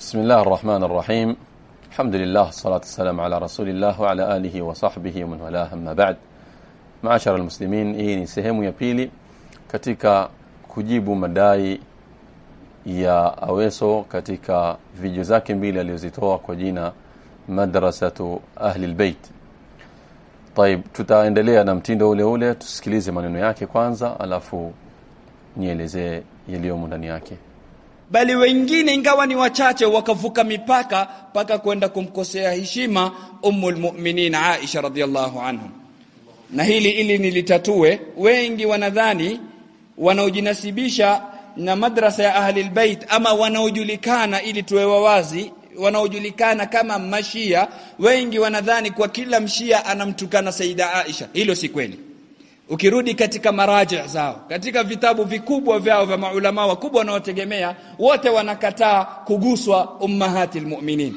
بسم الله الرحمن الرحيم الحمد لله الصلاة والسلام على رسول الله وعلى آله وصحبه ومن والاه أما بعد معاشر المسلمين hii ni sehemu ya pili katika kujibu madai ya Aweso katika video zake mbili alizozitoa kwa jina madrasatu ahli albayt طيب tutaendelea na mtindo ule ule tusikilize maneno yake kwanza alafu nielezee yaliyomo ndani yake bali wengine ingawa ni wachache wakavuka mipaka mpaka kwenda kumkosea heshima ummul mu'minin Aisha radhiallahu anha. Na hili ili nilitatue wengi wanadhani wanaojinasibisha na madrasa ya ahli albayt ama wanaojulikana ili tuwe wazi wanaojulikana kama mashia wengi wanadhani kwa kila mshia anamtukana Saida Aisha. Hilo si kweli ukirudi katika maraji zao katika vitabu vikubwa vyao vya maulama wakubwa wanaotegemea wote wanakataa kuguswa ummahatil mu'minin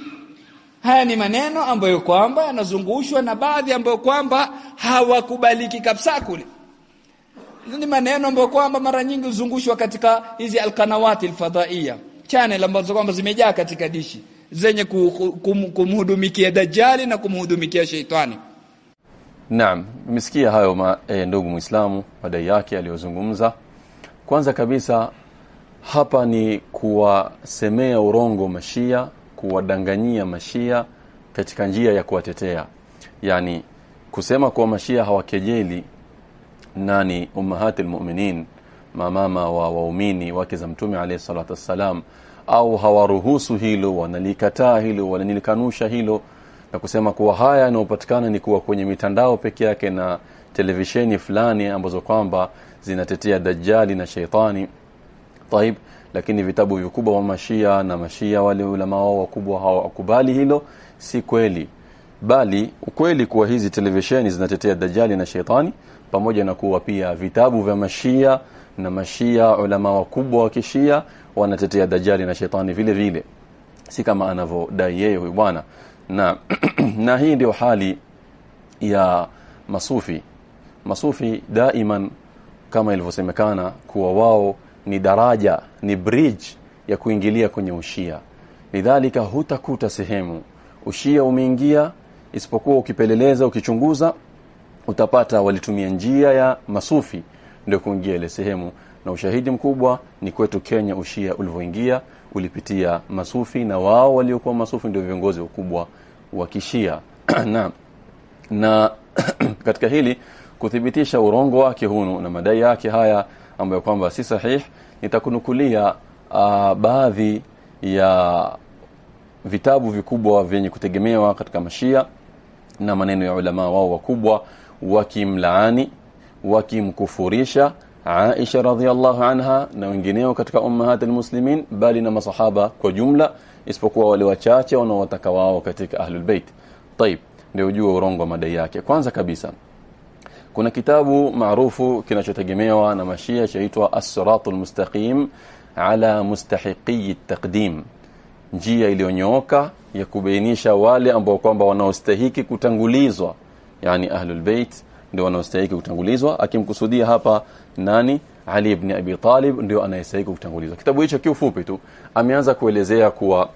haya ni maneno ambayo kwamba yanazungushwa na baadhi ambayo kwamba hawakubaliki kabisa kule. Ni maneno ambayo kwamba mara nyingi uzungushwa katika hizi alqanawati alfadaiya channel ambazo kwamba zimejaa katika dishi zenye kumhudumikia dajali na kumhudumikia sheitani Naam, nimesikia hayo ma, e, ndugu Muislamu madai yake aliyozungumza. Kwanza kabisa hapa ni kuwasemea urongo mashia, kuwadanganyia mashia katika njia ya kuwatetea. Yaani kusema kuwa mashia hawakejeli nani ummahatil mu'minin, mamama wa waumini wake za Mtume alayhi salatu wassalam au hawaruhusu hilo, wanalikataa hilo, wanalikanusha hilo na kusema kuwa haya yanayopatikana ni kuwa kwenye mitandao peke yake na televisheni fulani ambazo kwamba zinatetea dajjali na sheitani. Taib lakini vitabu vikubwa wa mashia na mashia wale ulama wao wakubwa hawakubali hilo si kweli. Bali ukweli kuwa hizi televisheni zinatetea dajjali na sheitani pamoja na kuwa pia vitabu vya mashia na mashia ulama wakubwa wa kishia wanatetea dajjali na sheitani vile vile. Si kama anavyodai yeye huyu bwana na na hii ndio hali ya masufi. Masufi daiman kama ilivyosemekana kuwa wao ni daraja ni bridge ya kuingilia kwenye ushia. Lidhalika hutakuta sehemu. Ushia umeingia isipokuwa ukipeleleza ukichunguza utapata walitumia njia ya masufi ndio kuingia ile sehemu na ushahidi mkubwa ni kwetu Kenya ushia ulivyoingia ulipitia masufi na wao waliokuwa masufi ndio viongozi wakubwa wa kishia. Na na katika hili kuthibitisha urongo wake hunu na madai yake haya ambayo kwamba si sahihi, nitakunukulia uh, baadhi ya vitabu vikubwa vyenye kutegemewa katika mashia na maneno ya ulama wao wakubwa wakimlaani wakimkufurisha Aisha radhiallahu anha na wengineo katika ummahat almuslimin bali na masahaba kwa jumla isipokuwa wale wachache wanaowataka wao katika ahlul bait. Tayib, ndio ujue urongo wa madai yake. Kwanza kabisa kuna kitabu maarufu kinachotegemewa na mashia chaitwa As-Siratul Mustaqim ala mustahiqi at-taqdim, njia iliyonyooka ya kubainisha wale ambao kwamba wanaostahiki kutangulizwa, yani ahlul bait ndio wanaostahili kutangulizwa. Akimkusudia hapa nani? Ali ibn Abi Talib ndio anayestahili kutangulizwa. Kitabu hicho kiufupi tu ameanza kuelezea kuwa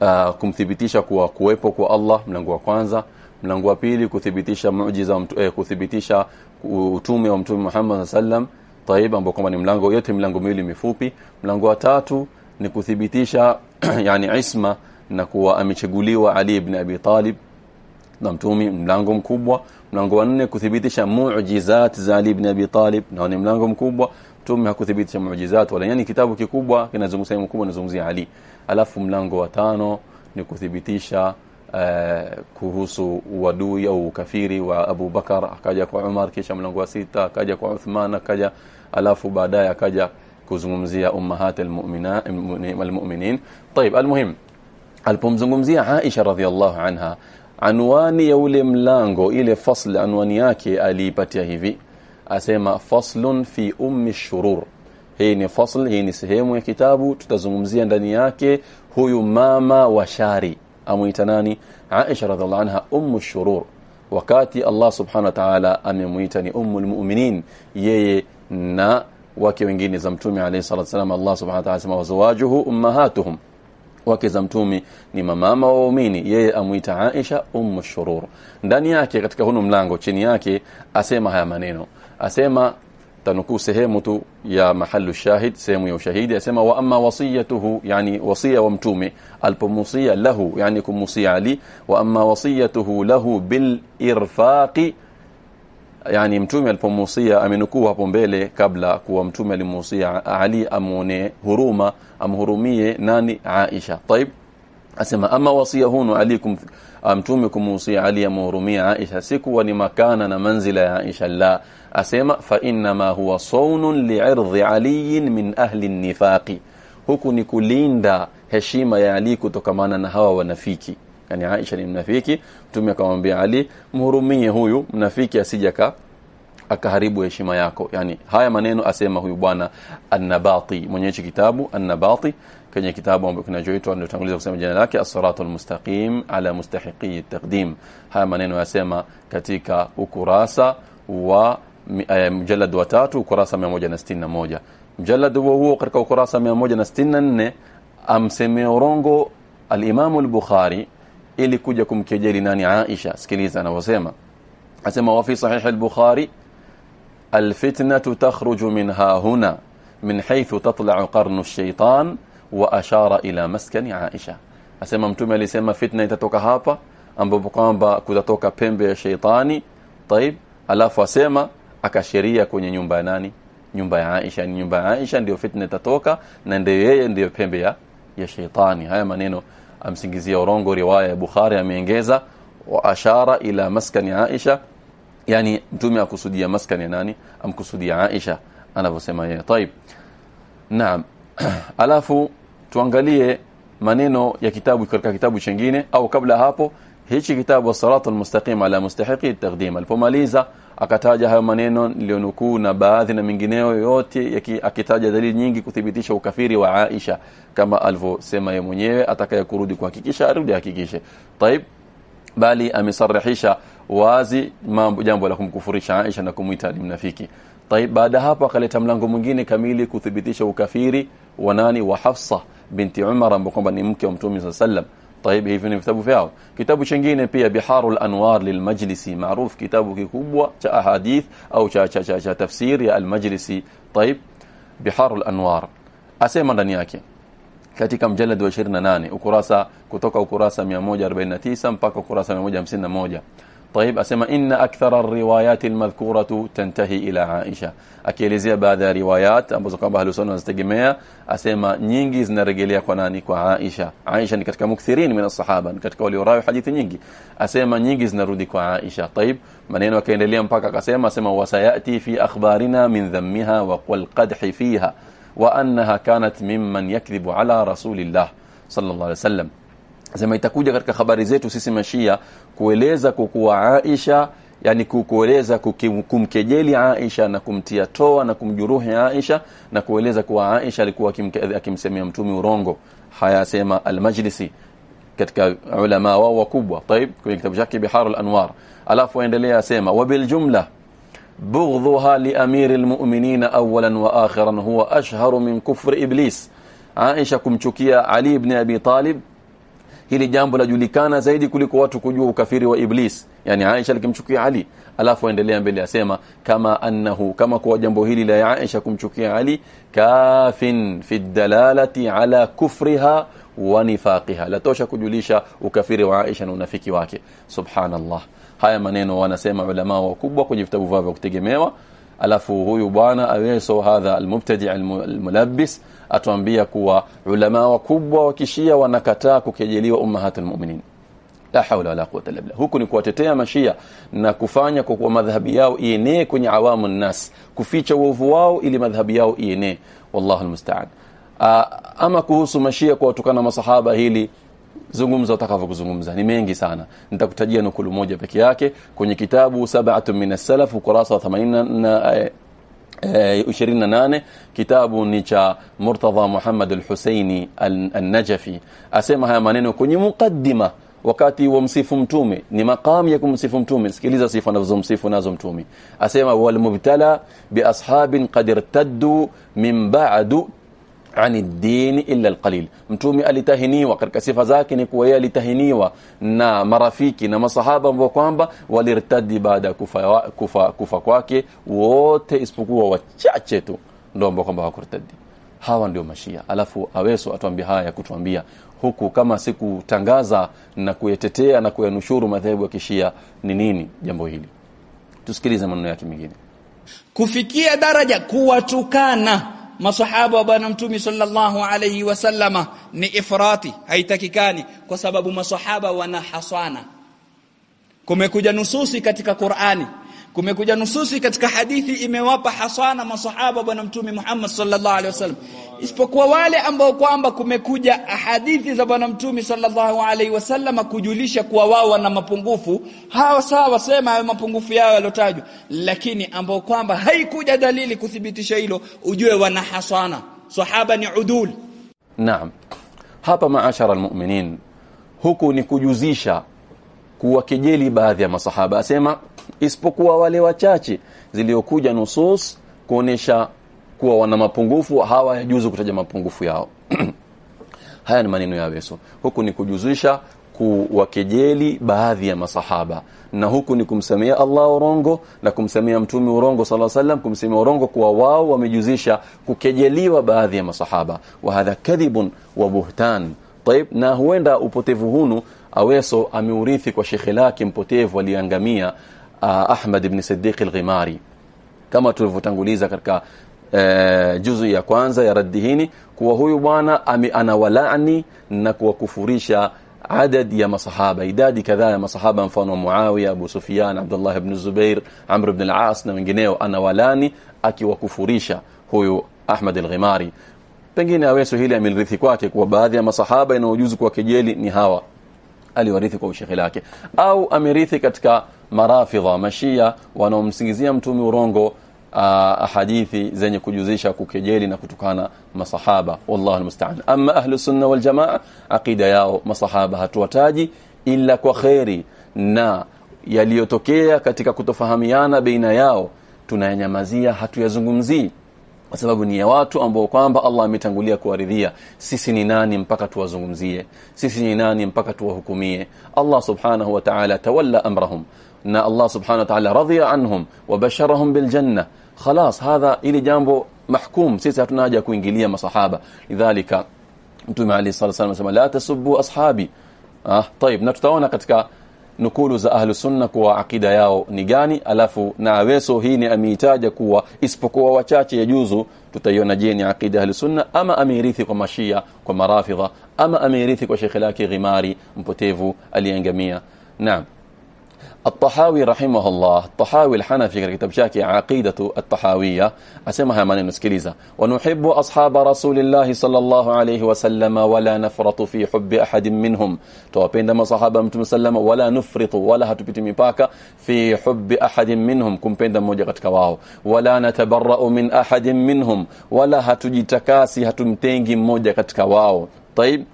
uh, kumthibitisha kuwa kuwepo kwa Allah mlango wa kwanza. Mlango wa pili kuthibitisha muujiza wa eh, kuthibitisha utume wa mtume Muhammad sallam taib ambao kwamba ni mlango yote milango miwili mifupi. Mlango wa tatu ni kuthibitisha yani isma na kuwa amechaguliwa Ali ibn Abi Talib na mtumi mlango mkubwa mlango wa nne kuthibitisha muujizat za Ali ibn Abi Talib na ni mlango mkubwa mtume hakuthibitisha muujizat wala yani kitabu kikubwa kinazungumzia sehemu kubwa inazungumzia Ali alafu mlango wa tano ni kuthibitisha uh, kuhusu uadui au ukafiri wa Abu Bakar akaja kwa Umar kisha mlango wa sita akaja kwa Uthman akaja alafu baadaye akaja kuzungumzia ummahat almu'minin طيب المهم alipomzungumzia Aisha radhiallahu anha anwani ya ule mlango ile fasl anwani yake aliipatia hivi. Asema faslun fi ummi shurur. Hii ni fasl hii ni sehemu ya kitabu tutazungumzia ndani yake huyu mama wa shari. Amuita nani? Aisha radhiallahu anha ummu shurur. Wakati Allah subhanahu wa ta'ala amemuita ni ummul mu'minin yeye na wake wengine za mtume alayhi salatu wasallam Allah subhanahu wa ta'ala asema wazawajuhu ummahatuhum wake za mtumi ni mamama wa waumini yeye amuita Aisha ummu shurur. Ndani yake katika huno mlango chini yake asema haya maneno. Asema tanukuu sehemu tu ya mahalu shahid sehemu ya ushahidi asema wa amma wasiyatuhu yani wasia wa mtume alipomusia lahu yani kumusia Ali wa amma wasiyatuhu lahu bil irfaqi yani mtume alipomuhusia amenukuu hapo mbele kabla kuwa mtume alimuhusia Ali amwonee huruma amhurumie nani? Aisha. Taib asema ama wasia hunu alikum mtume kumuhusia Ali amhurumia Aisha? Sikuwa ni makana na manzila ya Aisha la. Asema fa inna ma huwa sawnun li'irdhi Ali min ahli nifaqi. Huku ni kulinda heshima ya Ali kutokamana na hawa wanafiki. Yani Aisha ni mnafiki mtume akamwambia Ali mhurumie huyu mnafiki asijaka akaharibu heshima yako. Yani haya maneno asema huyu bwana An-Nabati mwenye hichi kitabu An-Nabati kwenye kitabu ambacho kinachoitwa ndio tanguliza kusema jina lake As-Siratul Mustaqim ala mustahiqi at-taqdim haya maneno yasema katika ukurasa wa uh, mjalad wa tatu ukurasa 161 mjalad huo huo katika ukurasa 164 amsemea urongo al-Imam al-Bukhari ili kuja kumkejeli nani? Aisha sikiliza anavyosema. Asema wa fi sahih al-Bukhari alfitnatu takhruju min hahuna min haythu tatla'u qarnu ash-shaytan wa ashara ila maskani Aisha. Asema mtume alisema fitna itatoka hapa ambapo kwamba kutatoka pembe ya sheitani taib alafu asema akasheria kwenye nyumba ya nani? Nyumba ya Aisha. Ni nyumba ya Aisha ndio fitna itatoka na ndio yeye ndio pembe ya ya sheitani haya maneno amsingizia urongo riwaya ya Bukhari ameongeza wa ashara ila maskani Aisha yani mtume akusudia maskani ya nani amkusudia Aisha anavyosema yeye طيب naam alafu tuangalie maneno ya kitabu katika kitabu chingine au kabla hapo hichi kitabu salatu almustaqim ala mustahiqi taqdim. Alipomaliza akataja hayo maneno nilionukuu na baadhi na mengineyo yote akitaja dalili nyingi kuthibitisha ukafiri wa Aisha kama alivyosema yeye mwenyewe atakayekurudi kuhakikisha arudi hakikishe taib bali amesarihisha wazi mambo jambo la kumkufurisha Aisha na kumuita mnafiki. Taib baada hapo akaleta mlango mwingine kamili kuthibitisha ukafiri wa nani? Wa Hafsa binti Umar ambaye kwamba ni mke wa Mtume sallam طيب hivi ni vitabu vyao kitabu chingine pia Biharul Anwar lilmajlisi maarufu kitabu kikubwa cha ahadith au cha cha, cha, cha tafsiri ya al-Majlisi طيب Biharul Anwar asema ndani yake katika mjalad wa 28 ukurasa kutoka ukurasa 149 mpaka ukurasa 151 طيب أسمى إن أكثر الروايات المذكورة تنتهي إلى عائشة. أكيلزي بعض روايات أبو زقابة أهل سنة نستقيمية أسمى نينجيز نرقلي قناني عائشة. عائشة نكتك مكثرين من الصحابة. نكتك ولي وراوي حديث نينجي. أسمى نينجيز نرودي عائشة. طيب منين وكين لليم باكك أسمى أسمى وسيأتي في أخبارنا من ذمها والقدح فيها وأنها كانت ممن يكذب على رسول الله صلى الله عليه وسلم. زي ما يتكوجي كخبر زيتو سيسي مشية kueleza kukuwa Aisha yani kukueleza kumkejeli Aisha na kumtia toa na kumjuruhi Aisha na kueleza kuwa Aisha alikuwa akimsemea mtume urongo haya sema al-Majlisi katika ulama wao wakubwa طيب kwenye kitabu chake Biharul Anwar alafu aendelea asema wabil jumla بغضها لأمير المؤمنين أولا وآخرا هو أشهر من كفر إبليس عائشة kumchukia Ali ibn Abi Talib hili jambo lajulikana zaidi kuliko watu kujua ukafiri wa Iblis yani Aisha alikimchukia Ali. Alafu aendelea mbele asema kama annahu kama kwa jambo hili la Aisha kumchukia Ali kafin fi dalalati ala kufriha wa nifaqiha. Latosha kujulisha ukafiri wa Aisha na unafiki wake. Subhanallah. Haya maneno wanasema ulama wakubwa kwenye vitabu vyao vya kutegemewa alafu huyu bwana aweso hadha almubtadi almulabbis atuambia kuwa ulama wakubwa wa kishia wanakataa kukejeliwa ummahatul mu'minin. La hawla wala quwwata illa billah. Huku ni kuwatetea mashia na kufanya kwa kuwa madhhabi yao ienee kwenye awamu nnas kuficha uovu wao ili madhhabi yao ienee. Wallahu almusta'an. Ama kuhusu mashia kwa kutukana masahaba hili zungumza utakavyozungumza ni mengi sana. Nitakutajia nukulu moja peke yake kwenye kitabu sab'atu min as-salaf ukurasa wa 80 na 28 kitabu ni cha Murtadha Muhammad al-Husaini al-Najafi asema haya maneno kwenye mukaddima wakati wa msifu mtume. Ni maqam ya kumsifu mtume. Sikiliza sifa anazomsifu nazo mtume. Asema wal mubtala bi ashabin qad irtaddu min ba'du ani dini illa alqalil. Mtume alitahiniwa katika sifa zake ni kuwa alitahiniwa na marafiki na masahaba ambao kwamba walirtadi baada ya kufa, kufa, kufa kwake wote isipokuwa wachache tu ndio ambao kwamba hawakurtadi hawa ndio mashia. Alafu aweso atuambia haya ya kutuambia. Huku kama sikutangaza na kuyetetea na kuyanushuru madhehebu ya kishia ni nini jambo hili? Tusikilize maneno yake mengine. Kufikia daraja kuwatukana masahaba wa bwana mtume sallallahu alayhi wasallama ni ifrati haitakikani kwa sababu masahaba wana hasana. Kumekuja nususi katika Qur'ani kumekuja nususi katika hadithi imewapa hasana masahaba bwana mtume Muhammad sallallahu alaihi wasallam. Isipokuwa wale ambao kwamba kumekuja hadithi za bwana mtume sallallahu alaihi wasallam kujulisha kuwa wao wana mapungufu. Hawa sawa wasema hayo mapungufu yao yalotajwa lakini ambao kwamba haikuja dalili kuthibitisha hilo ujue wana hasana. Sahaba ni udul. Naam. Hapa maashara almu'minin huku ni kujuzisha kuwakejeli baadhi ya masahaba. Asema isipokuwa wale wachache ziliokuja nusus kuonesha kuwa wana mapungufu hawa yajuzu kutaja mapungufu yao. Haya ni maneno ya Yesu. Huku ni kujuzisha kuwakejeli baadhi ya masahaba. Na huku ni kumsamia Allah urongo na kumsamia mtume urongo sallallahu alaihi wasallam kumsamia urongo kuwa wao wamejuzisha kukejeliwa baadhi ya masahaba. Wa hadha kadhibun wa buhtan. Taib na huenda upotevu hunu aweso ameurithi kwa shekhe lake mpotevu aliangamia uh, Ahmad ibn Siddiq al-Ghimari. Kama tulivyotanguliza katika uh, juzu ya kwanza ya raddihini kuwa huyu bwana anawalaani na kuwakufurisha adad ya masahaba idadi kadhaa ya masahaba mfano Muawiya Abu Sufyan Abdullah ibn Zubair Amr ibn al-As na wengineo anawalani akiwakufurisha huyu Ahmad al-Ghimari. Pengine aweso hili amerithi kwake kuwa baadhi ya masahaba inaojuzu kwa kejeli ni hawa. Aliwarithi kwa ushehe lake. Au amerithi katika marafidha mashia wanaomsingizia mtume urongo hadithi zenye kujuzisha kukejeli na kutukana masahaba. Wallahu almusta'an. Amma ahlu sunna wal jamaa aqida yao masahaba hatuwataji ila kwa khairi na yaliyotokea katika kutofahamiana baina yao tunayanyamazia hatuyazungumzii. Kwa sababu ni ya watu ambao kwamba Allah ametangulia kuwaridhia. Sisi ni nani mpaka tuwazungumzie? Sisi ni nani mpaka tuwahukumie? Allah subhanahu wa ta'ala tawalla amrahum na Allah subhanahu wa ta'ala radhiya anhum wa basharahum bil janna خلاص هذا ili jambo mahkum sisi hatuna haja kuingilia masahaba lidhalika mtume ali sallallahu alayhi wasallam la tasubbu ashabi ah طيب na tutaona katika nukulu za ahlu sunna kuwa akida yao ni gani alafu na aweso hii ni ameitaja kuwa isipokuwa wachache yajuzu tutaiona je ni akida ahlu sunna ama amerithi kwa mashia kwa marafidha ama amerithi kwa shekhe lake ghimari mpotevu aliyengamia naam الطحاوي رحمه الله الطحاوي الحنفي في كتاب شاكي عقيدة الطحاوية أسمها من نسكليزا ونحب أصحاب رسول الله صلى الله عليه وسلم ولا نفرط في حب أحد منهم. توابين ما صحابة متم سلم ولا نفرط ولا هتبت مباكا في حب أحد منهم. كم بين موجة كواو. ولا نتبرأ من أحد منهم. ولا هتجي تكاسي هتمتنجي موجة كواو. طيب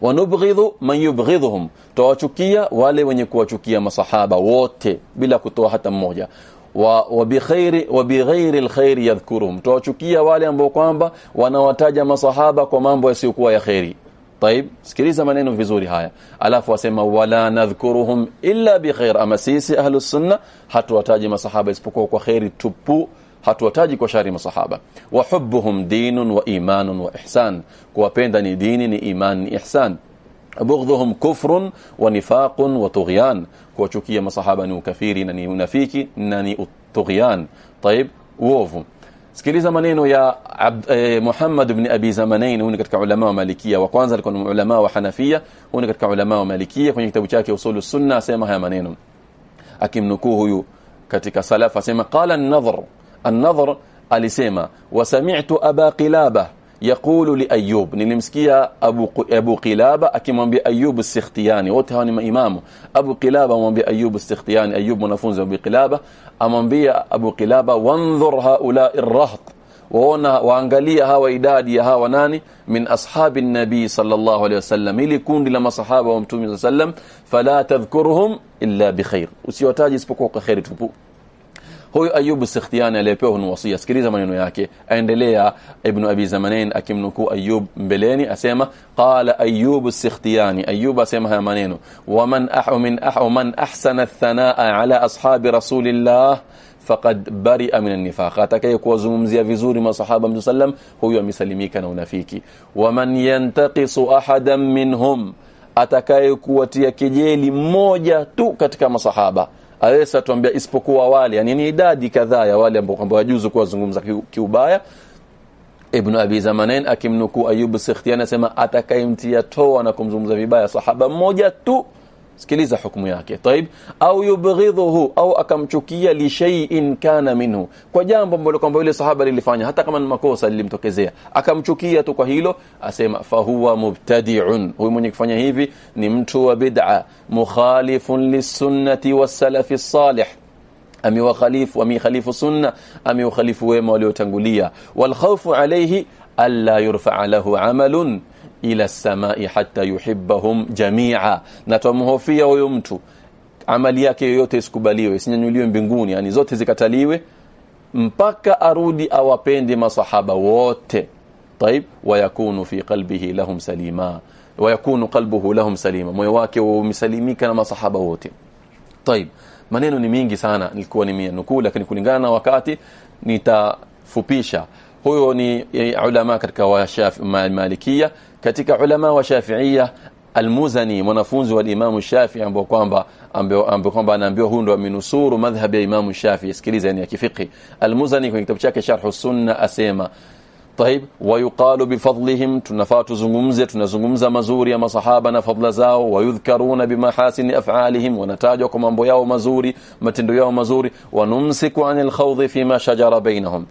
wanubghidhu man yubghidhuhum tawachukia wale wenye kuwachukia masahaba wote bila kutoa hata mmoja wa wa bikhairi wa bighairi alkhair yadhkuruhum tawachukia wale ambao kwamba wanawataja masahaba kwa mambo yasiyokuwa ya khairi طيب sikiliza maneno vizuri haya alafu wasema wala nadhkuruhum illa bikhair ama sisi ahlus sunna hatuwataji masahaba isipokuwa kwa khairi tupu Hatuwataji kwa shari masahaba wa hubbuhum dinun wa imanun wa ihsan kuwapenda ni dini ni iman ni ihsan bughdhuhum kufrun wa nifaqun wa tughyan kuwachukia masahaba ni ukafiri na ni unafiki na ni tughyan طيب uovu sikiliza maneno ya Abd, eh, Muhammad ibn Abi Zamanain huyu katika ulama wa Malikia wa kwanza alikuwa ni ulama wa Hanafia huyu katika ulama wa Malikia kwenye kitabu chake Usulus Sunna asema haya maneno akimnukuu huyu katika salaf asema qala an-nadhr النظر أليسيما. وسمعت أبا قلابة يقول لأيوب نلمسكية أبو أبو قلابة اكيمامبي أيوب السختياني. وتهاني امام أبو قلابة وامبي أيوب السختياني. أيوب منافون ابو قلابة. امامبي أبو قلابة وانظر هؤلاء الرهط. وهنا وانغاليا هاو ايدادي هاو ناني من أصحاب النبي صلى الله عليه وسلم. إلى كون لما صحابة ومتومي صلى الله عليه وسلم فلا تذكرهم إلا بخير. وسيوتاجي اسبوكو خير تبو huyu ayubu sikhtiani aliyepewa wasia sikiliza maneno yake aendelea ibnu abi zamanain akimnukuu ayub mbeleni asema qala ayubu sikhtiani ayub asema haya maneno waman ahu min ahu man ahsana thanaa ala ashabi rasulillah faqad baria min an-nifaq. Atakaye kuwazungumzia vizuri masahaba mtume sallam huyu amesalimika na unafiki. Waman yantaqisu ahadan minhum atakaye kuwatia kejeli mmoja tu katika masahaba aweza tuambia isipokuwa wale yani ni idadi kadhaa ya wale ambao kwamba wajuzu kuwazungumza kiubaya. Ibn Abi Zamanain akimnukuu Ayub Sikhtiani anasema atakayemtia toa na kumzungumza vibaya sahaba mmoja tu sikiliza hukumu yake. Taib au yubghidhuhu au akamchukia li shay'in kana minhu. Kwa jambo ambalo kwamba yule sahaba lilifanya hata kama ni makosa lilimtokezea. Akamchukia tu kwa hilo asema fahuwa mubtadi'un. Huyu mwenye kufanya hivi ni mtu wa bid'a mukhalifun lisunnati was-salafi salih amewakhalifu amekhalifu sunna ameukhalifu wema waliotangulia. Wal khawfu alayhi alla yurfa'a lahu amalun ila samai hatta yuhibbahum jamia, na tumhofia huyo mtu amali yake yoyote isikubaliwe, isinyanyuliwe mbinguni, yani zote zikataliwe mpaka arudi awapende masahaba wote. Taib, wayakunu fi qalbihi lahum salima, wayakunu qalbuhu lahum salima, moyo wake umesalimika na masahaba wote. Taib, maneno ni mingi sana, nilikuwa nimenukuu, lakini kulingana na wakati nitafupisha. Huyo ni eh, ulama katika washaf malikia katika ulama wa shafiia almuzani mwanafunzi wa Imam Shafi'i ambao kwamba ambao kwamba anaambiwa huyu ndo amenusuru madhhabi ya Imam Shafi'i sikiliza yani ya kifiki almuzani kwenye kitabu chake sharh sunna asema طيب ويقال بفضلهم tunafaa tuzungumze tunazungumza mazuri ya masahaba na fadla zao wayudhkaruna bimahasini af'alihim wanatajwa kwa mambo yao mazuri matendo yao mazuri wanumsiku anil khawdhi fima shajara bainahum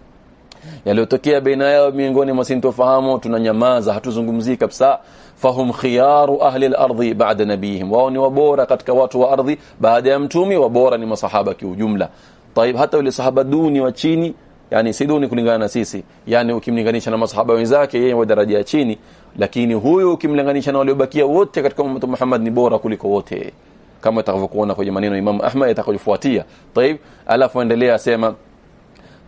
yaliyotokea baina yao miongoni mwa sintofahamu tunanyamaza hatuzungumzii kabisa fahum khiyaru ahli al-ardhi ba'da nabihim wao ni wabora katika watu wa ardhi baada ya mtumi wabora ni masahaba kiujumla طيب hata wale sahaba duni wa chini yani si duni kulingana na sisi yani ukimlinganisha na masahaba wenzake yeye wa daraja ya chini lakini huyu ukimlinganisha na waliobakia wote katika umma Muhammad ni bora kuliko wote kama utakavyokuona kwenye maneno ya Imam Ahmad yatakayofuatia طيب alafu endelea asema uh,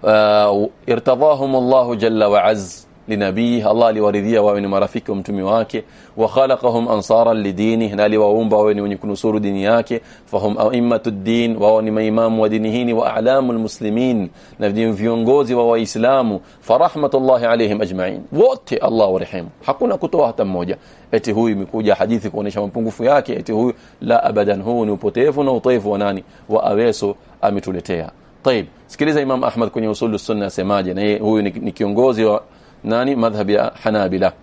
Uh, irtadahum Allah jalla wa azza linabii Allah aliwaridhia wawe ni marafiki wa mtume wake. Wa khalaqahum ansara lidini na aliwaumba wawe ni wenye kunusuru dini yake. Fahum aimmatud din wao ni maimamu wa dini hii wa a'lamul muslimin na viongozi wa waislamu. Farahmatullahi alaihim ajma'in. Wote Allah warehemu hakuna kutoa hata mmoja. Eti huyu imekuja hadithi kuonesha mapungufu yake. Eti huyu la abadan huu ni upotevu na utoevu wa nani? Wa aweso ametuletea. طيب sikiliza imam ahmad kwenye usulu sunna asemaje na huyu ni, ni kiongozi wa nani madhhab ya hanabila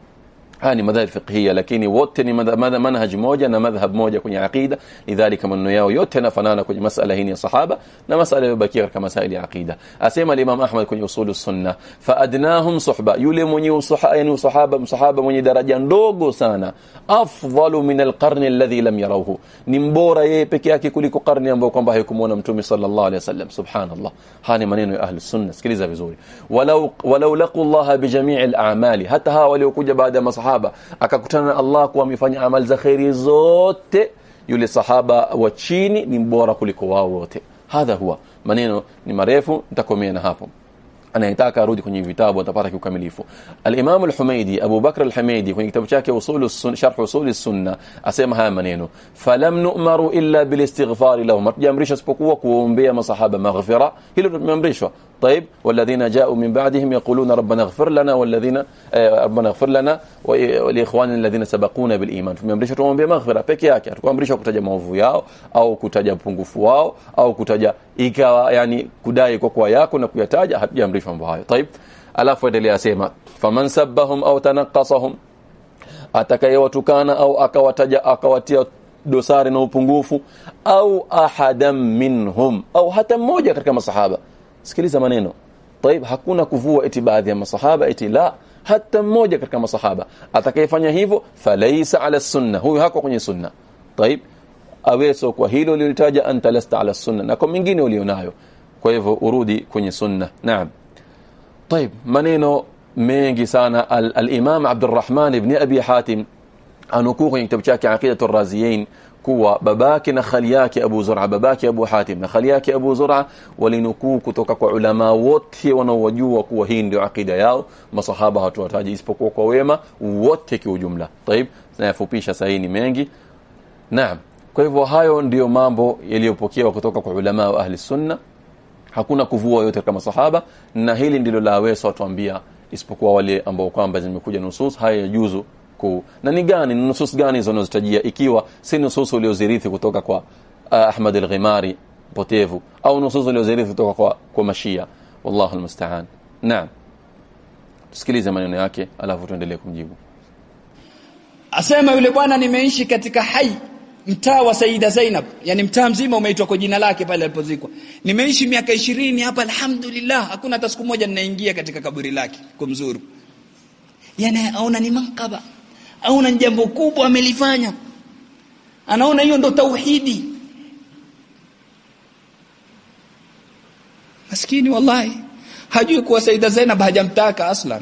هاني مذاهب فقهية لكن ووتني ماذا منهج موجة أنا مذهب موجة كني عقيدة. لذلك من ياو يوتنا فنانا كني مسألة هني صحابة نا مسألة بكير كمسائل عقيدة. اسمع الإمام أحمد كني أصول السنة. فأدناهم صحبة. يلي من يصح اين صحابة صحابة من درجة ndogo sana أفضل من القرن الذي لم يروه. نمبورا يي بكي yake kuliko karne ambayo kwamba haikumuona mtume صلى الله عليه وسلم. سبحان الله هاني منين أهل السنة. اسكليزا vizuri ولو ولو لقوا الله بجميع الأعمال حتى ها وليو كوجا بعد ما masahaba akakutana na Allah kuwa amefanya amali za khairi zote yule sahaba wa chini ni mbora kuliko wao wote. Hadha huwa. Maneno ni marefu nitakomea na hapo. Anayetaka arudi kwenye vitabu atapata kiukamilifu. al-Imam al-Humaidi Abu Bakr al-Humaidi kwenye kitabu chake usul sharh usul sunna asema haya maneno. Falam nu'maru illa bil istighfar lahum jamrisha isipokuwa kuombea masahaba maghfira. Hilo tumeamrishwa طيب والذين جاءوا من بعدهم يقولون ربنا اغفر لنا والذين ربنا اغفر لنا والاخوان الذين سبقونا بالايمان tumeamrishwa tuombe maghfira peke yake hatukuamrishwa kutaja maovu yao au kutaja pungufu wao au kutaja ikawa yani kudai kwa kwa yako na kuyataja hatujaamrishwa mambo hayo طيب alafu endelea asema faman sabbahum au tanaqasahum atakayewatukana au akawataja akawatia dosari na upungufu au ahadan minhum au hata mmoja katika masahaba sikiliza maneno. Taib hakuna kuvua eti baadhi ya masahaba eti la hata mmoja katika masahaba. Atakayefanya hivyo falaisa ala sunna. Huyu hako kwenye sunna. Taib aweso kwa hilo lilitaja anta lasta ala sunna. Na kwa mingine ulionayo. Kwa hivyo urudi kwenye sunna. Naam. Taib maneno mengi sana. Al-imam al Abdurrahman ibn Abi Hatim anukuu kwenye kitabu chake Aqidatu Raziyin kuwa babake na khali yake Abu Zur'a babake Abu Hatim na khali yake Abu Zur'a walinukuu kutoka kwa ulama wote wanaojua kuwa hii ndio akida yao masahaba hatuwataji isipokuwa kwa wema wote kiujumla طيب nayafupisha sahihi ni mengi naam kwa hivyo hayo ndiyo mambo yaliyopokewa kutoka kwa ulama wa ahli sunna hakuna kuvua yote kama sahaba na hili ndilo la weso watuambia isipokuwa wale ambao kwamba zimekuja nusus haya yajuzu ku na ni gani ni nusus gani zinazotajia ikiwa si nusus uliozirithi kutoka kwa uh, Ahmad al-Ghimari potevu au nusus uliozirithi kutoka kwa kwa mashia. Wallahu almusta'an. Naam. Tusikilize maneno yake alafu tuendelee kumjibu. Asema yule bwana nimeishi katika hai mtaa wa Saida Zainab. Yani mtaa mzima umeitwa kwa jina lake pale alipozikwa. Nimeishi miaka ishirini hapa alhamdulillah hakuna hata siku moja ninaingia katika kaburi lake kumzuru. Yani aona ni mankaba aona jambo kubwa amelifanya. Anaona hiyo ndo tauhidi. Maskini wallahi. Hajui kuwa Saida Zainab hajamtaka aslan.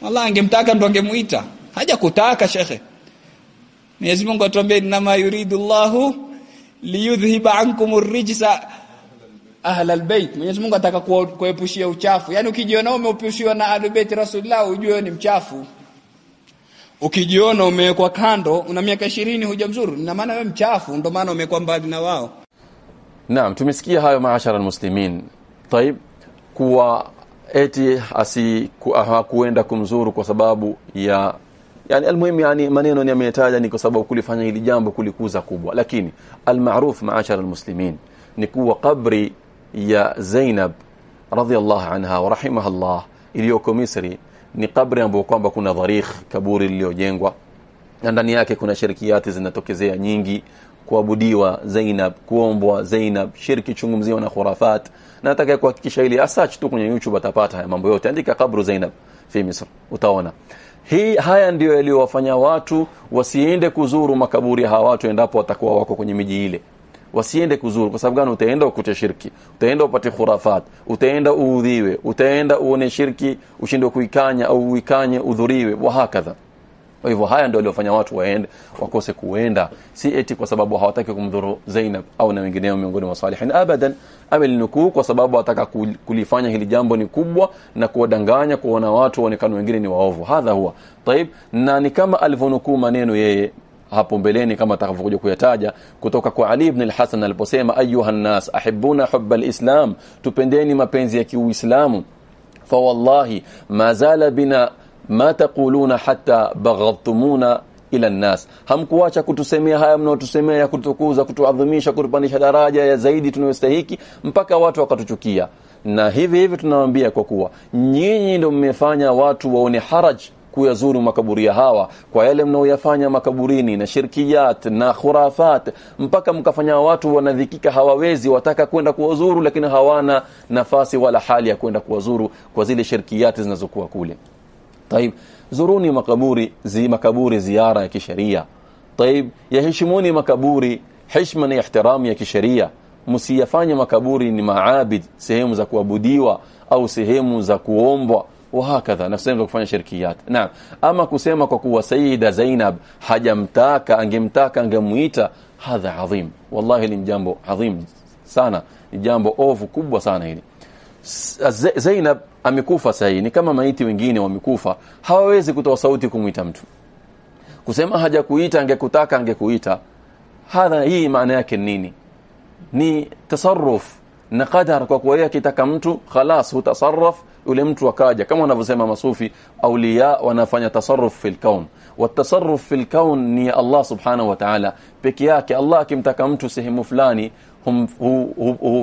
Wallahi angemtaka ndo angemuita. Haja kutaka shekhe. Mwenyezi Mungu atuambie inama yuridu Allahu liyudhhiba ankum ar-rijsa ahla albayt. Mwenyezi Mungu ataka kuepushia uchafu. Yani ukijiona umeupushiwa na albayt rasulullah ujue ni mchafu Ukijiona umewekwa kando, una miaka ishirini hujamzuru, na maana wewe mchafu, ndio maana umekuwa mbali na wao. Naam, tumesikia hayo maashara almuslimin. Taib, kuwa eti asi hakuenda kumzuru kwa sababu ya yani almuhimu, yani maneno ni ametaja ni kwa sababu kulifanya hili jambo kulikuza kubwa, lakini almaruf maashara almuslimin ni kuwa kabri ya Zainab radhiyallahu anha wa rahimahallah iliyoko Misri ni kabri ambayo kwamba kuna dharikh kaburi lililojengwa. Na ndani yake kuna shirikiati zinatokezea nyingi. Kuabudiwa Zainab kuombwa Zainab shirki chungumziwa na khurafat. Na nataka kuhakikisha ili asach tu kwenye YouTube atapata haya mambo yote. Andika kabru Zainab fi Misr utaona. Hii haya ndiyo yaliyowafanya watu wasiende kuzuru makaburi ya hawa watu endapo watakuwa wako kwenye miji ile wasiende kuzuru. Kwa sababu gani? Utaenda ukute shirki. Utaenda upate khurafat. Utaenda uudhiwe. Utaenda uone shirki ushindwe kuikanya au uikanye udhuriwe. Wa hakadha. Kwa hivyo haya ndio waliofanya watu waende wakose kuenda. Si eti kwa sababu hawataki kumdhuru Zainab au na wengineo miongoni mwa salihin. Abadan amelinukuu kwa sababu ataka kulifanya hili jambo ni kubwa na kuwadanganya kuona watu waonekane wengine ni waovu. Hadha huwa. Taib na ni kama alivyonukuu maneno yeye hapo mbeleni kama atakavyokuja kuyataja kutoka kwa Ali ibn al-Hasan aliposema ayuha nas ahibuna hubba al-islam tupendeni mapenzi ya kiuislamu fa wallahi ma zala bina ma taquluna hatta baghadtumuna ila nnas hamkuacha kutusemea haya mnaotusemea ya kutukuza kutuadhimisha kutupandisha daraja ya zaidi tunayostahiki mpaka watu wakatuchukia. Na hivi hivi tunawaambia kwa kuwa nyinyi ndio mmefanya watu waone haraj kuyazuru makaburi ya hawa kwa yale mnaoyafanya makaburini na shirkiyat na khurafat, mpaka mkafanya watu wanadhikika, hawawezi wataka kwenda kuwazuru, lakini hawana nafasi wala hali ya kwenda kuwazuru kwa zile shirkiyat zinazokuwa kule. Taib, zuruni makaburi, zi, makaburi ziara ya kisheria. Taib, yaheshimuni makaburi heshima na ihtiramu ya kisheria. Msiyafanye makaburi ni maabid, sehemu za kuabudiwa au sehemu za kuombwa wa hakadha na sehemu shirkiyat. Naam, ama kusema kwa kuwa Sayyida Zainab hajamtaka, angemtaka angemuita, hadha adhim, wallahi ni jambo adhim sana, ni jambo ovu kubwa sana hili. Zainab amekufa sasa, ni kama maiti wengine wamekufa, hawawezi kutoa sauti kumwita mtu. Kusema hajakuita, angekutaka angekuita, hadha hii maana yake nini? Ni tasarruf na kadar kwa kuwa yeye mtu khalas hutasarraf yule mtu akaja kama wanavyosema masufi auliya wanafanya tasarruf fil kaun watasarruf fil kaun ni Allah subhanahu wa ta'ala peke yake Allah akimtaka mtu sehemu fulani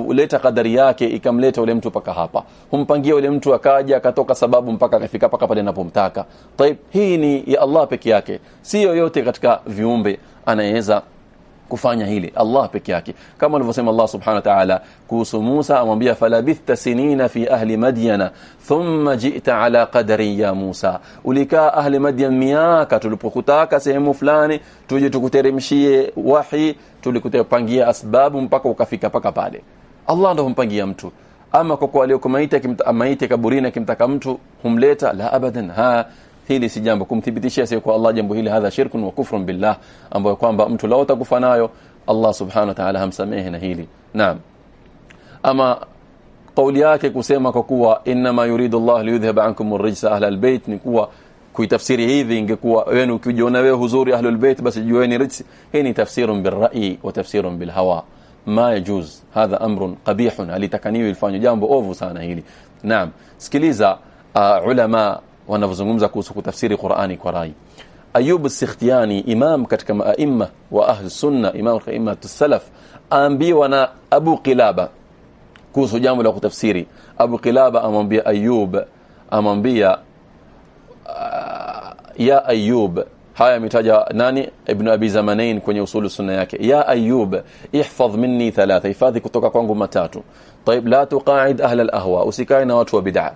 huleta kadari yake ikamleta ule mtu paka hapa humpangia ule mtu akaja akatoka sababu mpaka akafika paka pale anapomtaka طيب hii ni ya Allah peke yake si yoyote katika viumbe anaweza kufanya hili. Allah peke yake. Kama alivyosema Allah subhanahu wa ta'ala kuhusu Musa amwambia falabithta sinina fi ahli madyana thumma ji'ta ala qadri ya Musa. Ulikaa ahli madyan miaka tulipokutaka sehemu fulani tuje tukuteremshie wahi tulikutepangia asbabu mpaka ukafika paka pale. Allah ndo humpangia mtu. Ama kwa kwa aliyokumaita maiti kaburini kimtaka mtu humleta? La abadan ha hili si jambo. Kumthibitishia si kwa Allah jambo hili hadha shirkun wa kufrun billah ambayo kwamba mtu lao atakufa nayo Allah subhanahu wa ta'ala hamsamehe na hili. Naam. Ama kauli yake kusema kwa kuwa inma yuridu Allah liyudhhiba ankum ar-rijsa ahla al-bayt ni kuwa kuitafsiri hivi ingekuwa wewe ukijiona wewe huzuri ahlul bait basi jueni rijsi hii ni tafsirun birra'i wa tafsirun bilhawa. Ma yajuz. Hadha amrun qabihun. Alitakaniwi ifanye jambo ovu sana hili. Naam. Sikiliza uh, ulama wanavyozungumza kuhusu kutafsiri Qur'ani kwa rai. Ayub Sikhtiani, imam katika maaima wa ahli sunna, imam katika imatu aambiwa na Abu Qilaba kuhusu jambo la kutafsiri. Abu Qilaba amwambia Ayub, amwambia ah, ya Ayub, haya ametaja nani? Ibn Abi Zamanain kwenye usulu sunna yake, ya Ayub, ihfadh minni thalatha, hifadhi kutoka kwangu matatu. Taib, la tuqaid ahla al-ahwa, usikae na watu wa bid'ah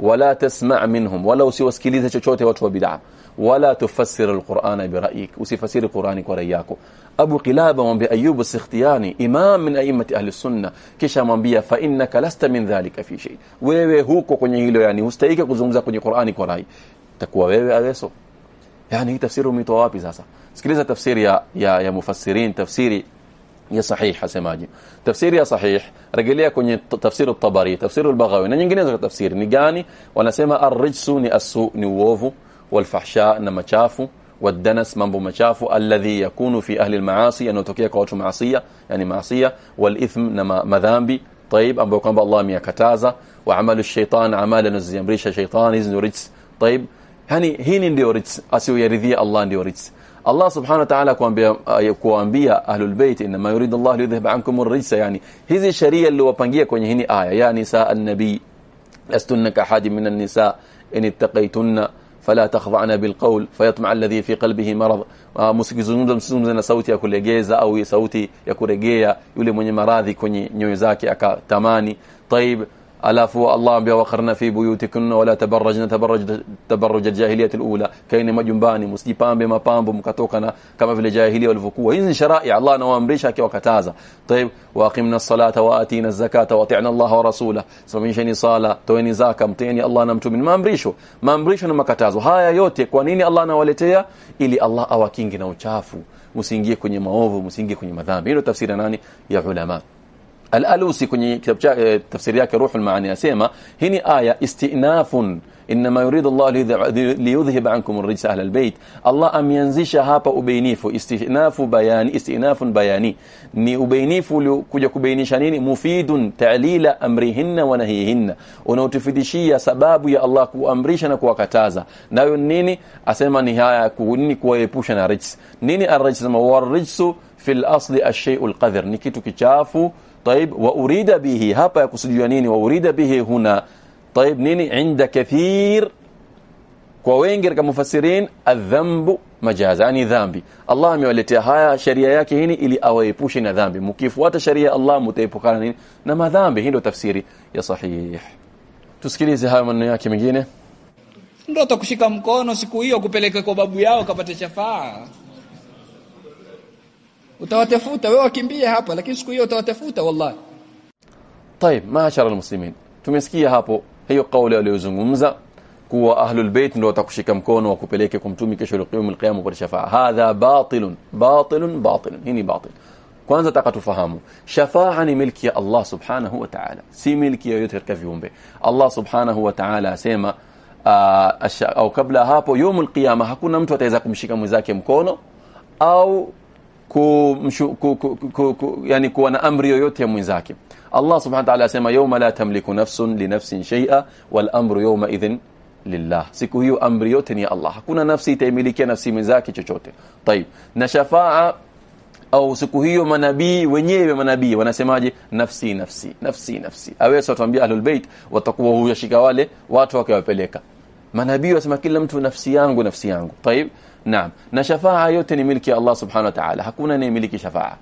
wala tasma' minhum. Wala usiwasikilize chochote watu wa bid'a wala tufassir alqur'ana bira'yik usifasiri qur'ani kwa rai yako. Abu qilaba mwambia ayub as-sikhtiyani imam min a'immati ahli sunna kisha mwambia fa innaka lasta min dhalika fi shay. Wewe huko kwenye hilo yani hustahiki kuzungumza kwenye qur'ani kwa rai. Takuwa wewe aweso. Yani hii tafsiri umetoa wapi sasa? Sikiliza tafsiri ya ya, ya mufassirin tafsiri ya sahih asemaje tafsiri ya sahih rejelea kwenye tafsiri at-tabari tafsiri al-baghawi na nyinginezo za tafsiri ni gani wanasema ar-rijsu ni asu ni uovu wal-fahsha na machafu والدنس mambo machafu alladhi yakunu fi ahli al-maasi yanotokea kwa watu maasiya yani maasiya wal-ithm na madhambi طيب ambayo kwamba Allah ameyakataza wa amalu ash-shaytan amalan naziamrisha shaytan hizi rijs طيب yani hii ndio rijs asiyoyaridhia Allah ndio rijs Allah subhanahu wa ta'ala kuambia kuambia ahlul bait inma yuridu Allah liyudhhiba ankum ar-rijsa yani hizi sharia aliyowapangia kwenye hii aya ya nisa an-nabi lastunna ka ahadin min an-nisa in ittaqaytunna takhdha'na bil qawl fayatma alladhi fi qalbihi marad msikizungumza msizungumze na sauti ya kulegeza au sauti ya kuregea yule mwenye maradhi kwenye nyoyo zake akatamani ألا فو الله بوخرنا في بيوتكن ولا تبرجنا تبرج تبرج الجاهلية الأولى. كين ما جنباني مسدي بما بام بمكتوكنا كما في الجاهلية والفكوة. إن شرائع الله نوامريشا كي وكتازا. طيب وأقمنا الصلاة وآتينا الزكاة وطعنا الله ورسوله. سمين شني صالة تويني زاكا مطيعني الله نمتو من ما أمريشو ما أمريشو نما كتازو. هايا يوتي كوانيني الله نوالتيا. إلي الله أوكينجنا وشافو مسينجي كوني ماوفو مسينجي كوني مذامي إنو تفسير ناني يا علماء. Al-Alusi kwenye kitabu chake tafsiri yake Ruhul Maani asema hii ni aya istinafun inma yuridu Allah liyudhhib ankum ar-rijsa ahla al-bayt. Allah ameanzisha hapa ubainifu istinafu bayani istinafun bayani. Ni ubainifu uliokuja kubainisha nini? Mufidun ta'lila amrihinna wa nahihinna. Unaotufidishia sababu ya Allah kuamrisha na kuwakataza. Nayo nini? Asema ni haya nini kuwaepusha na rijs. Nini ar-rijs? Ma war-rijsu fil asli ash-shay'u ni kitu kichafu طيب وأريد به هابا يقصدوا نيني وأريد به هنا طيب نيني عند كثير كوينجر كمفسرين الذنب مجاز يعني ذنبي الله amewaletea haya sharia yake hini ili awaepushe na dhambi mkifuata sharia Allah mtaepukana nini na madhambi hii ndio tafsiri ya sahih tusikilize haya maneno yake mengine ndio atakushika mkono siku hiyo kupeleka kwa babu yao kapate shafaa Utawatafuta wewe wakimbie hapa lakini siku hiyo utawatafuta wallahi طيب maashara almuslimin tumesikia hapo hiyo kauli aliyozungumza kuwa ahlul bait ndio watakushika mkono wakupeleke kumtumi kesho al-qiyam al-qiyam kwa shafaa hadha batilun batilun batilun hini batil kwanza takatufahamu shafaa ni milki ya Allah subhanahu wa ta'ala si milki yoyote katika viumbe Allah subhanahu wa ta'ala asema au kabla hapo يوم القيامه hakuna mtu ataweza kumshika mwenzake mkono au kumshu, ku, ku, ku, ku, yani kuwa na amri yoyote ya mwenzake Allah subhanahu wa ta'ala asema yawma la tamliku nafsun li nafsin shay'a wal amru yawma idhin lillah siku hiyo amri yote ni ya Allah hakuna nafsi itaimilikia nafsi mwenzake chochote طيب na shafaa au siku hiyo manabii wenyewe manabii wanasemaje nafsi nafsi nafsi nafsi awesa watuambia ahlul bait watakuwa huyashika wale watu wakiwapeleka manabii wasema kila mtu nafsi yangu nafsi yangu طيب نعم. نشفاعة يوتني يوتي ملكي الله سبحانه وتعالى. حكونا ني ملكي شفاعة.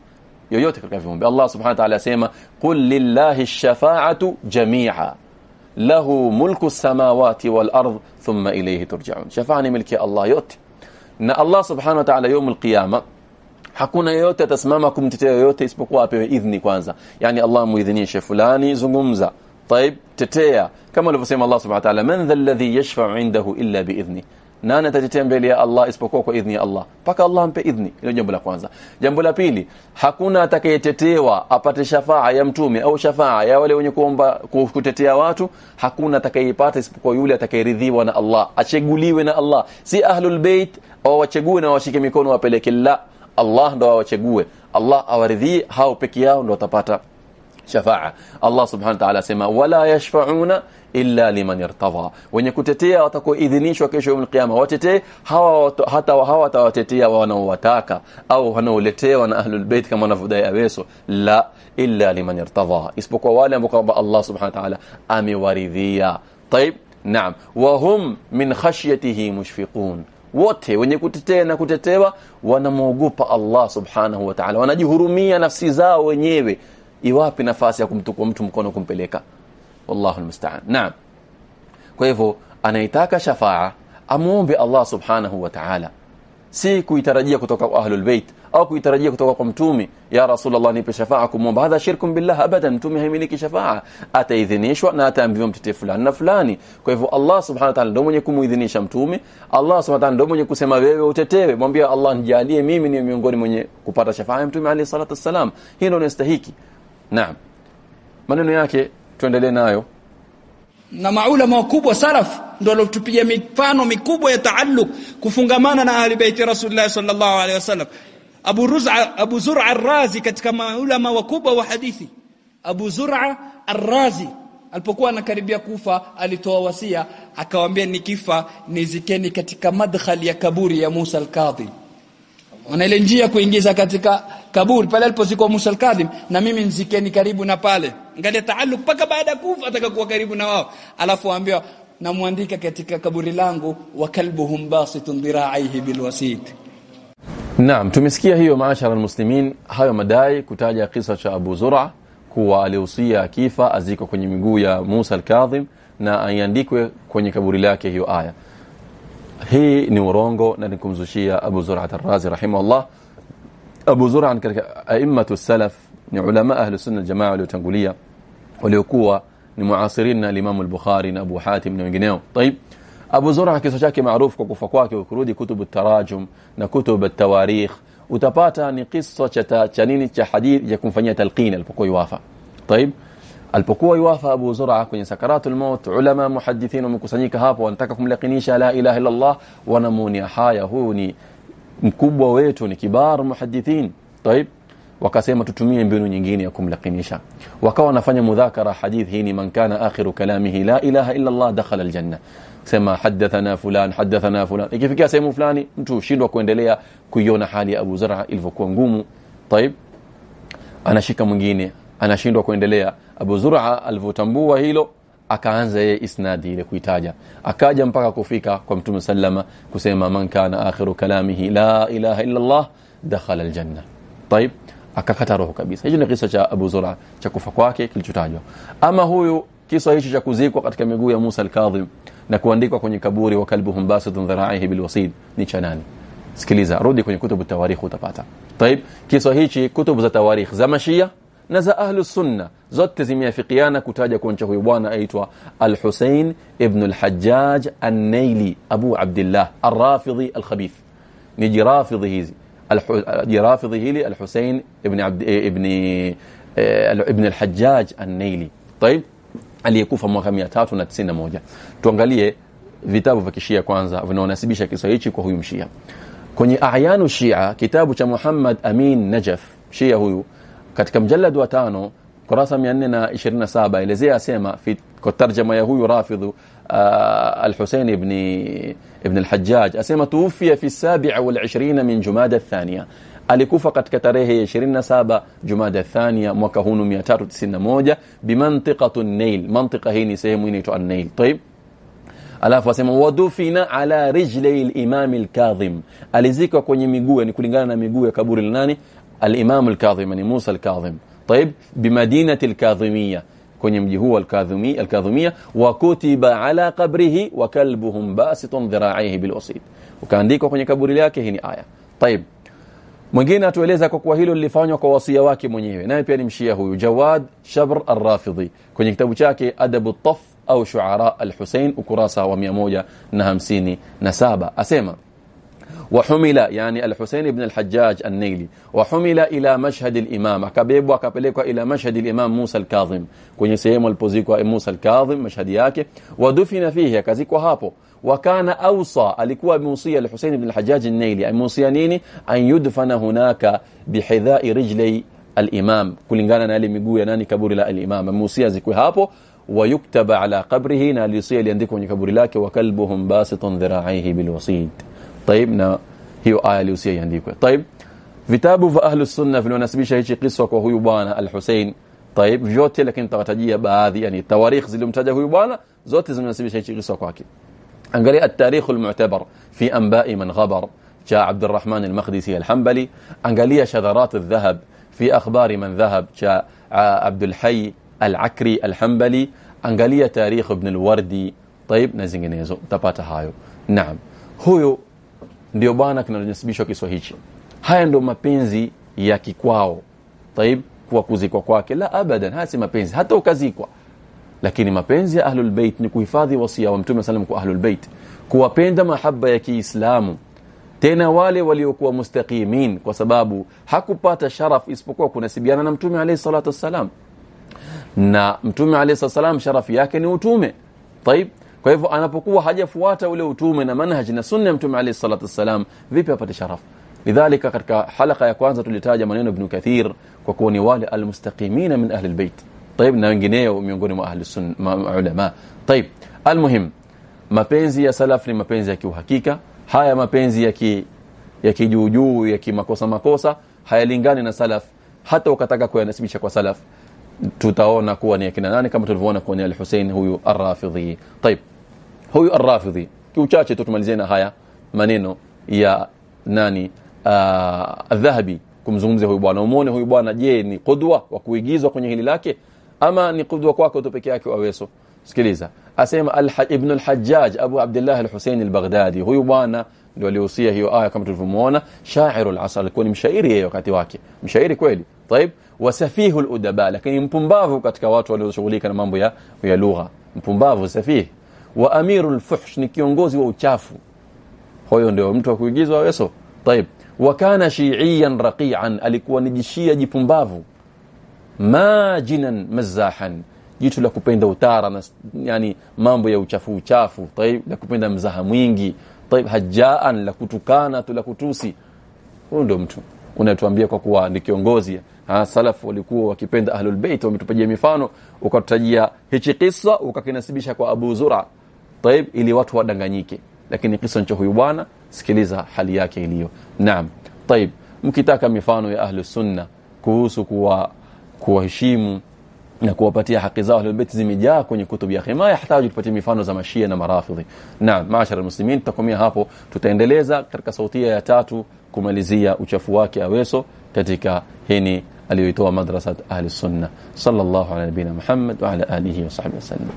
يوتي كفيهم بالله سبحانه وتعالى سيما قل لله الشفاعة جميعا. له ملك السماوات والأرض ثم إليه ترجعون. شفاعة ني ملكي الله يوتي. نا الله سبحانه وتعالى يوم القيامة حكونا يوتي تسمامكم تتي يوتي اسبقوا ابي إذني كwanza يعني الله مؤذني شي فلاني زغمزا. طيب تتيا. كما لو الله سبحانه وتعالى من ذا الذي يشفع عنده إلا بإذني nani atatetea mbele ya Allah isipokuwa kwa idhni ya Allah? Paka Allah ampe idhni. Hilo jambo la kwanza. Jambo la pili hakuna atakayetetewa apate shafaa ya mtume au shafaa ya wale wenye kuomba kutetea watu. Hakuna atakayeipata isipokuwa yule atakayeridhiwa na Allah acheguliwe na Allah. Si ahlul bait au wachegue na washike mikono wapeleke. La Allah ndo awachegue Allah awaridhie hao peke yao ndo watapata شفاعة. الله سبحانه وتعالى سما ولا يشفعون إلا لمن ارتضى. وين كتتيا وتكو إذنيش وكيش يوم القيامة وتتيا هوا حتى وهوا تواتتيا وانو وتاكا أو هنو لتيا وأنا أهل البيت كما نفدأي أبيسو لا إلا لمن ارتضى اسبقوا والي مقرب الله سبحانه وتعالى أمي وريذيا طيب نعم وهم من خشيته مشفقون wote wenye kutetea na kutetewa wanamwogopa allah subhanahu wataala wanajihurumia nafsi zao wenyewe. Iwapi nafasi ya kumtukua mtu mkono kumpeleka? Wallahu almusta'an. Naam. Kwa hivyo anaitaka shafaa amuombe Allah subhanahu wa ta'ala. Si kuitarajia kutoka kwa ahlul bait au kuitarajia kutoka kwa mtume ya rasulullah nipe shafaa kumwomba. Hadha shirkun billah abadan mtume haimiliki shafaa. Ataidhinishwa na ataambiwa mtete fulani na fulani. Kwa hivyo Allah subhanahu wa ta'ala ndio mwenye kumuidhinisha mtume. Allah subhanahu wa ta'ala ndio mwenye kusema wewe utetewe. Mwambie Allah nijalie mimi ni miongoni mwenye kupata shafaa mtume alayhi salatu wassalam. Hii ndio inastahiki naam. Maneno yake tuendelee nayo. Na maulama wakubwa salaf ndio walotupigia mifano mikubwa ya taalluq kufungamana na ahli baiti rasulullah sallallahu alaihi wasallam. Abu Ruz'a Abu Zur'a Ar-Razi katika maulama wakubwa wa hadithi. Abu Zur'a Ar-Razi alipokuwa anakaribia kufa alitoa wasia akawaambia nikifa nizikeni katika madkhali ya kaburi ya Musa al-Kadhi. wana ile njia kuingiza katika kaburi pale alipozikwa Musa al-Kadhim na mimi nzikeni karibu na pale angalia taalluq paka baada kufa atakakuwa karibu na wao alafu waambiwa namwandika katika kaburi langu wa kalbuhum basitun dhira'aihi bilwasit Naam, tumesikia hiyo maashara almuslimin, hayo madai kutaja kisa cha Abu Zur'a kuwa alihusia akifa aziko kwenye miguu ya Musa al-Kadhim na aiandikwe kwenye kaburi lake hiyo aya. Hii ni urongo na nikumzushia Abu Zur'a ar-Razi rahimahullah. أبو زرع عن أئمة السلف علماء أهل السنة الجماعة والتنقلية وليكوا لمعاصرين الإمام البخاري أبو حاتم نوينيو طيب أبو زرع كيسوشاكي معروف كوكو كوكوفاكواك وكرودي كتب التراجم نكتب التواريخ وتباتا نقصة تنيني تحديد يكون فنية تلقين البقوة يوافى طيب البقوة يوافى أبو زرع كوني سكرات الموت علماء محدثين ومكسانيك هابو وانتككم لقنيشة لا إله إلا الله ونموني حايا هوني mkubwa wetu ni kibar muhaddithin. Tayib. wakasema tutumie mbinu nyingine ya kumlakinisha wakawa wanafanya mudhakara hadith hii ni man kana akhiru kalamihi la ilaha illa Allah dakhala aljanna sema hadathana fulan hadathana fulan ikifikia sehemu fulani mtu ushindwa kuendelea kuiona hali ya Abu Zur'a ilivyokuwa ngumu طيب anashika mwingine anashindwa kuendelea Abu Zur'a alivyotambua hilo akaanza yeye isnadi ile kuitaja akaja mpaka kufika kwa Mtume sallama kusema man kana akhiru kalamihi la ilaha illa Allah dakhala aljanna طيب akakata roho kabisa hicho ni kisa cha Abu Zur'a cha kufa kwake kilichotajwa ama huyu kisa hicho cha kuzikwa katika miguu ya Musa al-Kadhim na kuandikwa kwenye kaburi wa kalbuhum basitun dhira'ihi bilwasid ni cha nani sikiliza rudi kwenye kutubu tawarikh utapata طيب kisa hichi kutubu za tawarikh za mashia na za ahlu sunna zote zimeafikiana kutaja kuoncha huyu bwana aitwa al-Husayn ibn al-Hajjaj an-Naili Abu Abdullah ar-Rafidhi al-Khabith ni jirafidhi hizi jirafidhi hili al-Husayn ibn Abd ibn ibn al-Hajjaj an-Naili طيب aliyekufa mwaka 391 tuangalie vitabu vya kishia kwanza vinaonasibisha kisa hichi kwa huyu mshia kwenye ayanu shia kitabu cha Muhammad Amin Najaf shia huyu katika mjalad wa tano kurasa 427 elezea asema kwa tarjama ya huyu rafidhu al-Husayn ibn ibn al-Hajjaj asema tuufia fi 27 min Jumada athania alikufa katika tarehe 27 Jumada athania mwaka huu 391 bimantiqatu an-Nail mantiqa hii ni sehemu inaitwa an-Nail طيب alafu asema wadufina ala rijli al-imam alizikwa kwenye miguu ni kulingana na miguu ya kaburi la nani الإمام الكاظم موسى الكاظم طيب بمدينة الكاظمية كنيم هو الكاظمي الكاظمية وكتب على قبره وكلبهم باسط ذراعيه بالوسيط وكاandikwa kwenye kaburi lake hii ni aya طيب mwingine atueleza kwa kuwa hilo lilifanywa kwa wasia wake mwenyewe naye pia ni mshia huyu Jawad Shabr Ar-Rafidhi kwenye kitabu chake Adab at-Taf au Shu'ara al-Husain ukurasa wa 157 asema وحمل يعني الحسين بن الحجاج النيلي وحمل إلى مشهد الإمام. كبيب وكبليك إلى مشهد الإمام موسى الكاظم. كن يسيم البوزيكو موسى الكاظم مشهد ياك ودفن فيه كذيك وهابو وكان أوصى ألكوا بموصية الحسين بن الحجاج النيلي أي موصية نيني أن يدفن هناك بحذاء رجلي الإمام. كل نالي قالنا لي ناني كبور لا الإمام. موصية زيكوا هابو. ويكتب على قبره ناليصية لينديكم كبور لاك وكلبهم باسط ذراعيه بالوصيد طيب na hiyo aya alihusia iandikwe طيب vitabu vya ahlus sunna vinasibisha hichi kisa kwa huyu bwana al-Hussein طيب vyote lakini tawatajia baadhi yani tawarikh zilimtaja huyu bwana zote zinasibisha hichi kisa kwake angalia at-tarikh al-mu'tabar fi anba'i man ghabar جاء عبد الرحمن المقدسي الحنبلي انقليا شذرات الذهب في أخبار من ذهب جاء عبد الحي العكري الحنبلي angalia tarikh ibn al-Wardi طيب na zinginezo utapata hayo naam huyo ndio bwana kinanasibishwa kiswa hichi. Haya ndio mapenzi ya kikwao. Taib, kwa kuzikwa kwake, la abadan, haya si mapenzi hata ukazikwa. Lakini mapenzi ya ahlul bait ni kuhifadhi wasia wa mtume sallam kwa ahlul bait, kuwapenda mahaba ya Kiislamu, tena wale waliokuwa mustaqimin, kwa sababu hakupata sharaf isipokuwa kunasibiana na mtume alayhi salatu wassalam, na mtume alayhi salatu wassalam sharafu yake ni utume. Taib kwa hivyo anapokuwa hajafuata ule utume na manhaj na sunna ya mtume alayhi salatu wassalam vipi apate sharaf lidhalika katika halaka ya kwanza tulitaja maneno ibn kathir kwa kuwa ni wale almustaqimina min ahli albayt طيب na wengineo miongoni mwa ahli sunna ulama طيب almuhim mapenzi ya salaf ni mapenzi ya kiuhakika haya mapenzi ya ki ya kijuujuu ya kimakosa makosa hayalingani na salaf hata ukataka kuyanasibisha kwa salaf tutaona kuwa ni akina nani kama tulivyoona kwa al-Hussein huyu Ar-Rafidhi. Tayeb. Huyu Ar-Rafidhi kiuchache tu tumalizie na haya maneno ya nani uh, Adhahabi kumzungumzia huyu bwana. Umuone huyu bwana je ni kudwa wa kuigizwa kwenye hili lake ama ni kudwa kwako tu peke yake waweso? sikiliza asema al ibn al-Hajjaj Abu Abdullah al-Husayn al-Baghdadi huyu bwana ndio alihusia hiyo aya kama tulivyomuona shairu al-asr alikuwa ni mshairi yeye wakati wake mshairi kweli طيب wasafihu al-udaba lakini mpumbavu katika watu walioshughulika na mambo ya ya lugha mpumbavu safihi wa amiru al-fuhsh ni kiongozi wa uchafu huyo ndio mtu wa kuigizwa weso طيب wakana shiiyan raqi'an alikuwa ni jishia jipumbavu majinan mazahan jicho la kupenda utara na yani mambo ya uchafu uchafu taib la kupenda mzaha mwingi taib hajaan la kutukana tu la kutusi. Huyo ndo mtu unatuambia kwa kuwa ni kiongozi. Ha, salafu walikuwa wakipenda ahlul bait wametupajia mifano ukatutajia hichi kisa ukakinasibisha kwa Abu Zura. Taib ili watu wadanganyike. Lakini kisa ncho huyu bwana sikiliza hali yake iliyo. Naam. Taib mkitaka mifano ya ahlus sunna kuhusu kuwa kuwaheshimu na kuwapatia haki zao ahlul bait zimejaa kwenye kutubu ya khima yahitaji tupatie mifano za mashia na marafidhi. Naam maashara muslimin tutakomea hapo. Tutaendeleza katika sautia ya tatu kumalizia uchafu wake aweso katika hini aliyoitoa madrasat ahli sunna. Sallallahu ala nabina muhammad wa ala alihi wa sahbihi wasallam